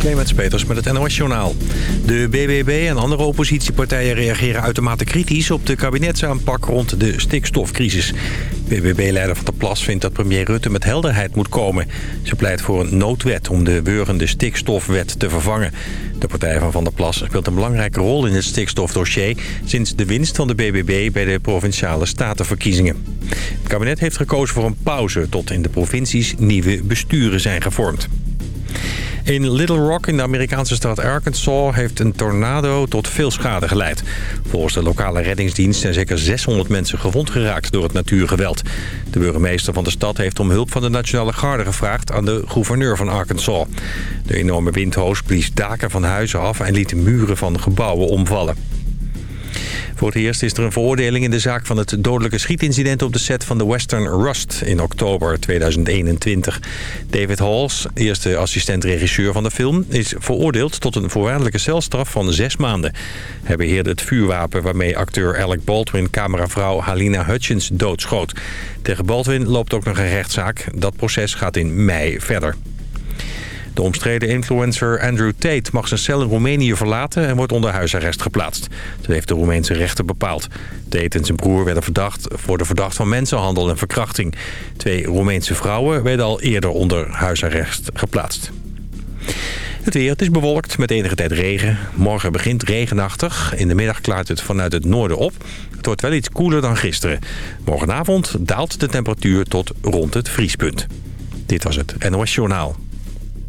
Clemens Peters met het NOS Journaal. De BBB en andere oppositiepartijen reageren uitermate kritisch... op de kabinetsaanpak rond de stikstofcrisis. BBB-leider Van der Plas vindt dat premier Rutte met helderheid moet komen. Ze pleit voor een noodwet om de beurende stikstofwet te vervangen. De partij van Van der Plas speelt een belangrijke rol in het stikstofdossier... sinds de winst van de BBB bij de Provinciale Statenverkiezingen. Het kabinet heeft gekozen voor een pauze tot in de provincies nieuwe besturen zijn gevormd. In Little Rock in de Amerikaanse stad Arkansas heeft een tornado tot veel schade geleid. Volgens de lokale reddingsdienst zijn zeker 600 mensen gewond geraakt door het natuurgeweld. De burgemeester van de stad heeft om hulp van de Nationale Garde gevraagd aan de gouverneur van Arkansas. De enorme windhoos blies daken van huizen af en liet muren van gebouwen omvallen. Voor het eerst is er een veroordeling in de zaak van het dodelijke schietincident op de set van de Western Rust in oktober 2021. David Halls, eerste assistent-regisseur van de film, is veroordeeld tot een voorwaardelijke celstraf van zes maanden. Hij beheerde het vuurwapen waarmee acteur Alec Baldwin cameravrouw Halina Hutchins doodschoot. Tegen Baldwin loopt ook nog een rechtszaak. Dat proces gaat in mei verder. De omstreden influencer Andrew Tate mag zijn cel in Roemenië verlaten... en wordt onder huisarrest geplaatst. Dat heeft de Roemeense rechter bepaald. Tate en zijn broer werden verdacht, worden verdacht van mensenhandel en verkrachting. Twee Roemeense vrouwen werden al eerder onder huisarrest geplaatst. Het weer, het is bewolkt met enige tijd regen. Morgen begint regenachtig. In de middag klaart het vanuit het noorden op. Het wordt wel iets koeler dan gisteren. Morgenavond daalt de temperatuur tot rond het vriespunt. Dit was het NOS Journaal.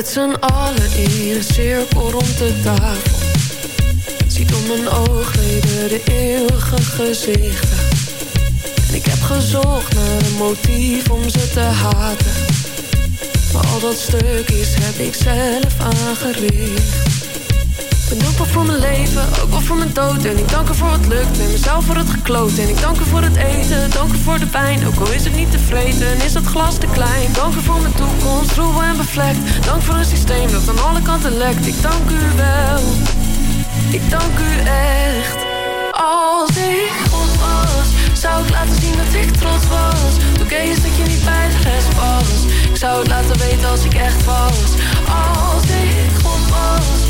Met z'n allen in een cirkel rond de tafel. Ziet om mijn oogleden de eeuwige gezichten. En ik heb gezocht naar een motief om ze te haten. Maar al dat stukjes heb ik zelf aangericht. Ben dankbaar voor mijn leven, ook wel voor mijn dood. En ik dank er voor wat lukt en mezelf voor het gekloot. En ik dank er voor het eten, dank er voor de pijn. Ook al is het niet tevreden, en is het glas te klein. Dank er voor mijn toekomst, troebel en bevlekt. Dank voor een systeem dat aan alle kanten lekt. Ik dank u wel, ik dank u echt. Als ik God was, zou ik laten zien dat ik trots was. Toen kees dat je niet bij de rest was. Ik zou het laten weten als ik echt was. Als ik God was,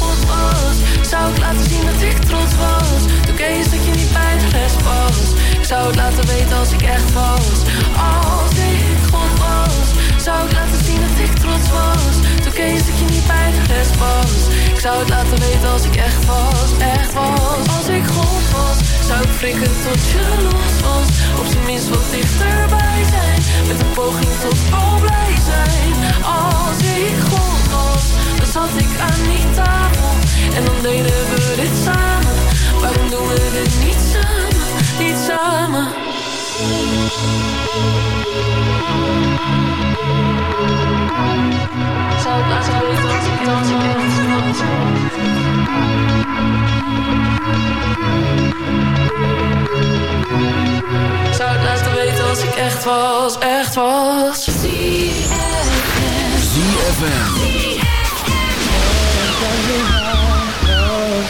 zou ik laten zien dat ik trots was. Toen kees dat je niet bij de rest was. Ik zou het laten weten als ik echt was. Als ik God was, zou ik laten zien dat ik trots was. Toen kees dat je niet bij de rest was. Ik zou het laten weten als ik echt was, echt was. Als ik God was, zou ik frikken tot je los was. Op zijn minst wat dichterbij zijn. Met een poging tot al blij zijn. Als ik God was, dan zat ik aan. En dan deden we dit samen. Waarom doen we dit niet samen, niet samen? Zou ik laten weten als ik ik echt Zou het laten weten als ik echt was, echt was ZFM. Love's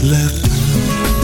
left.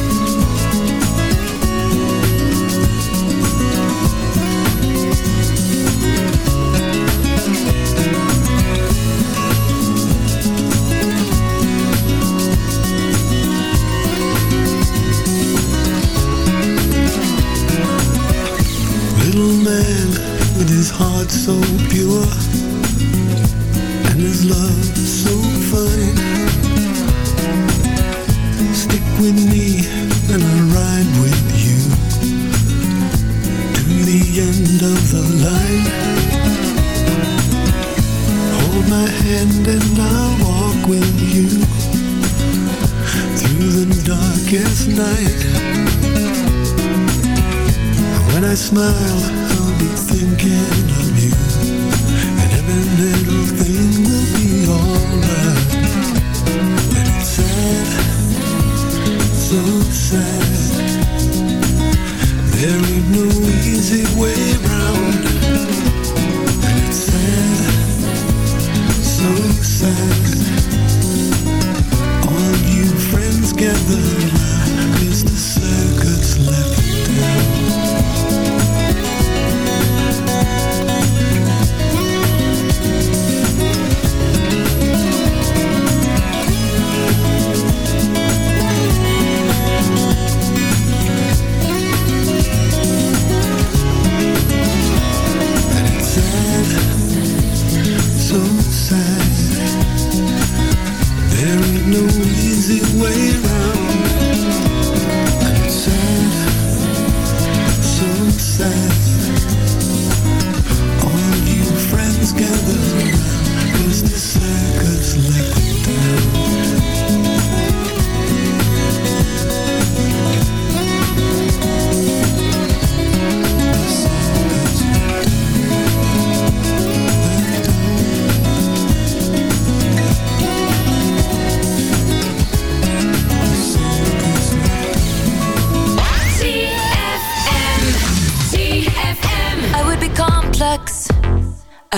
inside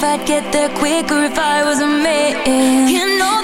If I'd get there quicker if I was a man. You know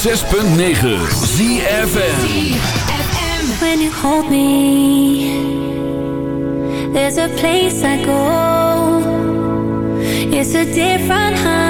106.9 ZFM When you hold me There's a place I go. It's a different high.